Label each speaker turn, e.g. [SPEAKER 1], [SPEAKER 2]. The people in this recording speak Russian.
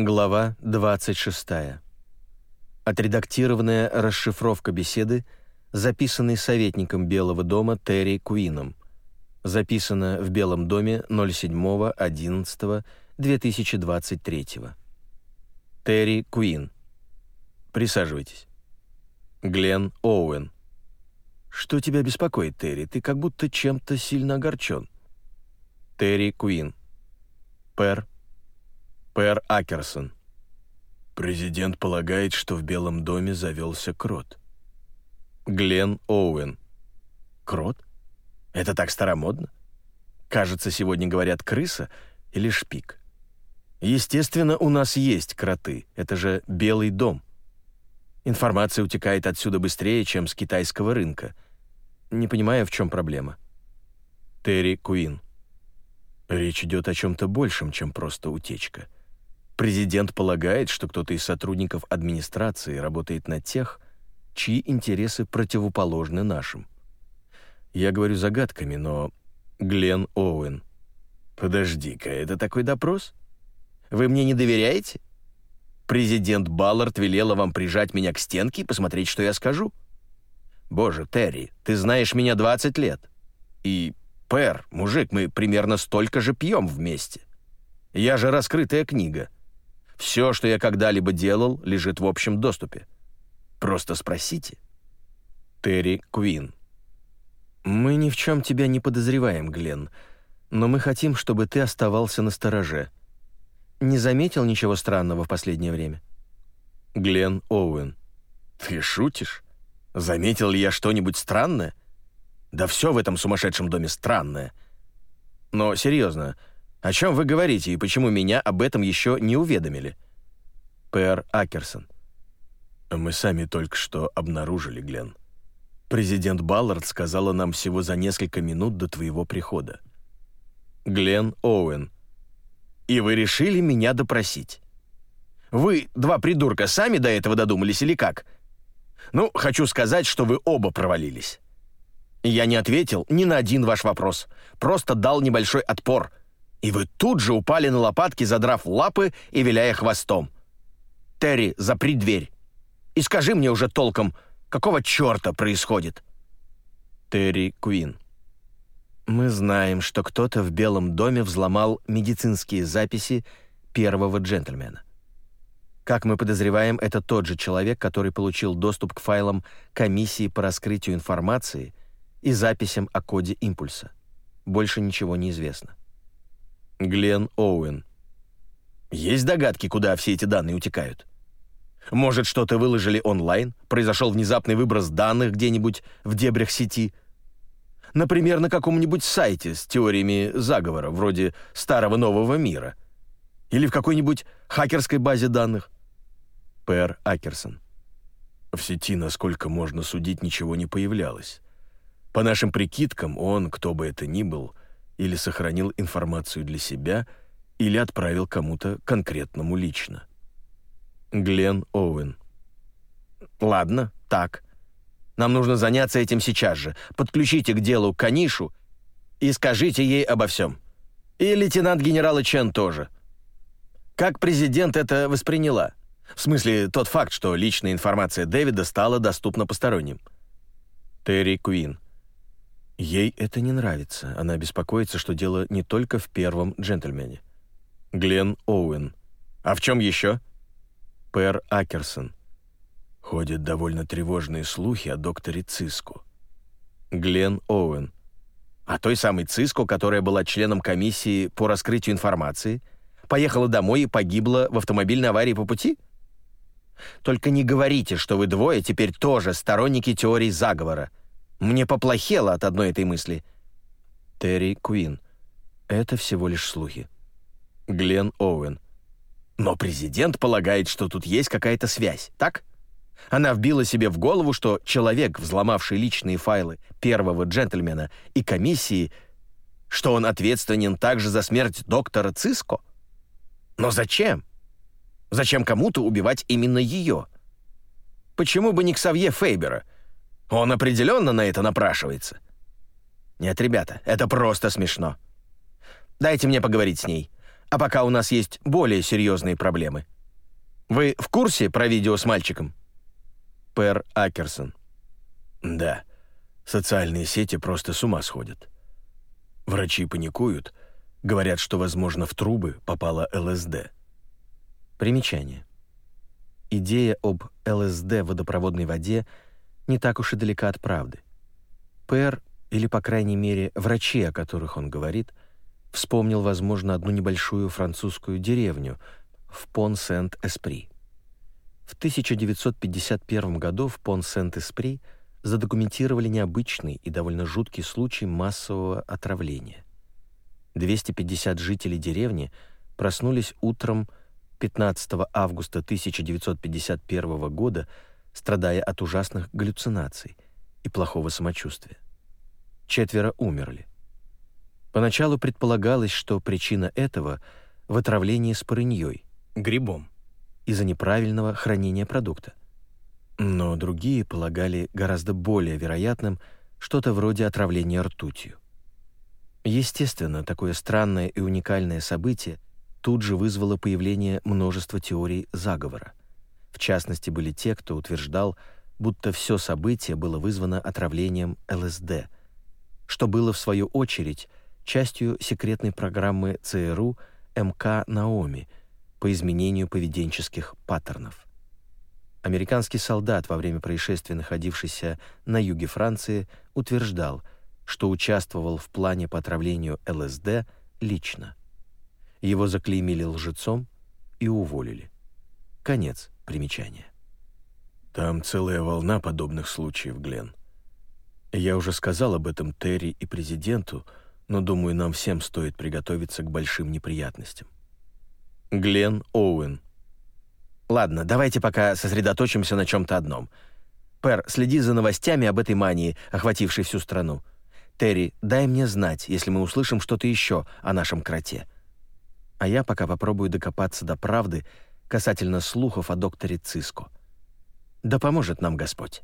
[SPEAKER 1] Глава 26. Отредактированная расшифровка беседы, записанной советником Белого дома Терри Куином. Записана в Белом доме 07.11.2023. Терри Куин. Присаживайтесь. Глен Оуэн. Что тебя беспокоит, Терри? Ты как будто чем-то сильно огорчен. Терри Куин. Пэр Пэр Акерсон. Президент полагает, что в Белом доме завелся крот. Глен Оуэн. Крот? Это так старомодно? Кажется, сегодня говорят крыса или шпик. Естественно, у нас есть кроты. Это же Белый дом. Информация утекает отсюда быстрее, чем с китайского рынка. Не понимаю, в чем проблема. Терри Куин. Речь идет о чем-то большем, чем просто утечка. Президент полагает, что кто-то из сотрудников администрации работает на тех, чьи интересы противоположны нашим. Я говорю загадками, но... Глен Оуэн. Подожди-ка, это такой допрос? Вы мне не доверяете? Президент Баллард велела вам прижать меня к стенке и посмотреть, что я скажу? Боже, Терри, ты знаешь меня 20 лет. И, Пэр, мужик, мы примерно столько же пьем вместе. Я же раскрытая книга. Все, что я когда-либо делал, лежит в общем доступе. Просто спросите. Терри Куин. Мы ни в чем тебя не подозреваем, Глен, но мы хотим, чтобы ты оставался на стороже. Не заметил ничего странного в последнее время? Глен Оуэн. Ты шутишь? Заметил ли я что-нибудь странное? Да все в этом сумасшедшем доме странное. Но серьезно, о чем вы говорите и почему меня об этом еще не уведомили? П.Р. Акерсон. Мы сами только что обнаружили, Глен. Президент Баллард сказала нам всего за несколько минут до твоего прихода. Глен Оуэн. И вы решили меня допросить? Вы, два придурка, сами до этого додумались или как? Ну, хочу сказать, что вы оба провалились. Я не ответил ни на один ваш вопрос, просто дал небольшой отпор, и вы тут же упали на лопатки, задрав лапы и виляя хвостом. «Терри, запри дверь! И скажи мне уже толком, какого черта происходит?» Терри Куин. Мы знаем, что кто-то в Белом доме взломал медицинские записи первого джентльмена. Как мы подозреваем, это тот же человек, который получил доступ к файлам комиссии по раскрытию информации и записям о коде импульса. Больше ничего не известно. Глен Оуэн. Есть догадки, куда все эти данные утекают? Может, что-то выложили онлайн, произошел внезапный выброс данных где-нибудь в дебрях сети? Например, на каком-нибудь сайте с теориями заговора, вроде «Старого нового мира». Или в какой-нибудь хакерской базе данных? Пэр Акерсон. В сети, насколько можно судить, ничего не появлялось. По нашим прикидкам, он, кто бы это ни был, — или сохранил информацию для себя, или отправил кому-то конкретному лично. Глен Оуэн. «Ладно, так. Нам нужно заняться этим сейчас же. Подключите к делу Канишу и скажите ей обо всем. И лейтенант генерала Чен тоже. Как президент это восприняла? В смысле, тот факт, что личная информация Дэвида стала доступна посторонним. Терри Куин. Ей это не нравится. Она беспокоится, что дело не только в первом джентльмене. Глен Оуэн. А в чем еще? Пэр Акерсон. Ходят довольно тревожные слухи о докторе Циску. Глен Оуэн. А той самой Циску, которая была членом комиссии по раскрытию информации, поехала домой и погибла в автомобильной аварии по пути? Только не говорите, что вы двое теперь тоже сторонники теории заговора — мне поплохело от одной этой мысли. Терри Куин. Это всего лишь слухи. Глен Оуэн. Но президент полагает, что тут есть какая-то связь, так? Она вбила себе в голову, что человек, взломавший личные файлы первого джентльмена и комиссии, что он ответственен также за смерть доктора Циско. Но зачем? Зачем кому-то убивать именно ее? Почему бы не Ксавье Фейбера — он определенно на это напрашивается. Нет, ребята, это просто смешно. Дайте мне поговорить с ней. А пока у нас есть более серьезные проблемы. Вы в курсе про видео с мальчиком? Пэр Акерсон.
[SPEAKER 2] Да. Социальные сети просто с ума сходят. Врачи паникуют, говорят, что, возможно, в трубы попала ЛСД.
[SPEAKER 1] Примечание. Идея об ЛСД в водопроводной воде не так уж и далека от правды. Пэр, или, по крайней мере, врачи, о которых он говорит, вспомнил, возможно, одну небольшую французскую деревню в Пон-Сент-Эспри. В 1951 году в Пон-Сент-Эспри задокументировали необычный и довольно жуткий случай массового отравления. 250 жителей деревни проснулись утром 15 августа 1951 года, страдая от ужасных галлюцинаций и плохого самочувствия. Четверо умерли. Поначалу предполагалось, что причина этого в отравлении спорыньей, грибом, из-за неправильного хранения продукта. Но другие полагали гораздо более вероятным что-то вроде отравления ртутью. Естественно, такое странное и уникальное событие тут же вызвало появление множества теорий заговора. В частности, были те, кто утверждал, будто все событие было вызвано отравлением ЛСД, что было, в свою очередь, частью секретной программы ЦРУ МК «Наоми» по изменению поведенческих паттернов. Американский солдат во время происшествия, находившийся на юге Франции, утверждал, что участвовал в плане по отравлению ЛСД лично. Его заклеймили лжецом и уволили. Конец примечания.
[SPEAKER 2] Там целая волна подобных случаев, Глен. Я уже сказал об этом Терри и президенту, но думаю, нам всем стоит приготовиться к большим неприятностям.
[SPEAKER 1] Глен Оуэн. Ладно, давайте пока сосредоточимся на чем то одном. Пэр, следи за новостями об этой мании, охватившей всю страну. Терри, дай мне знать, если мы услышим что-то еще о нашем кроте а я пока попробую докопаться до правды касательно слухов о докторе Циско. Да поможет нам Господь.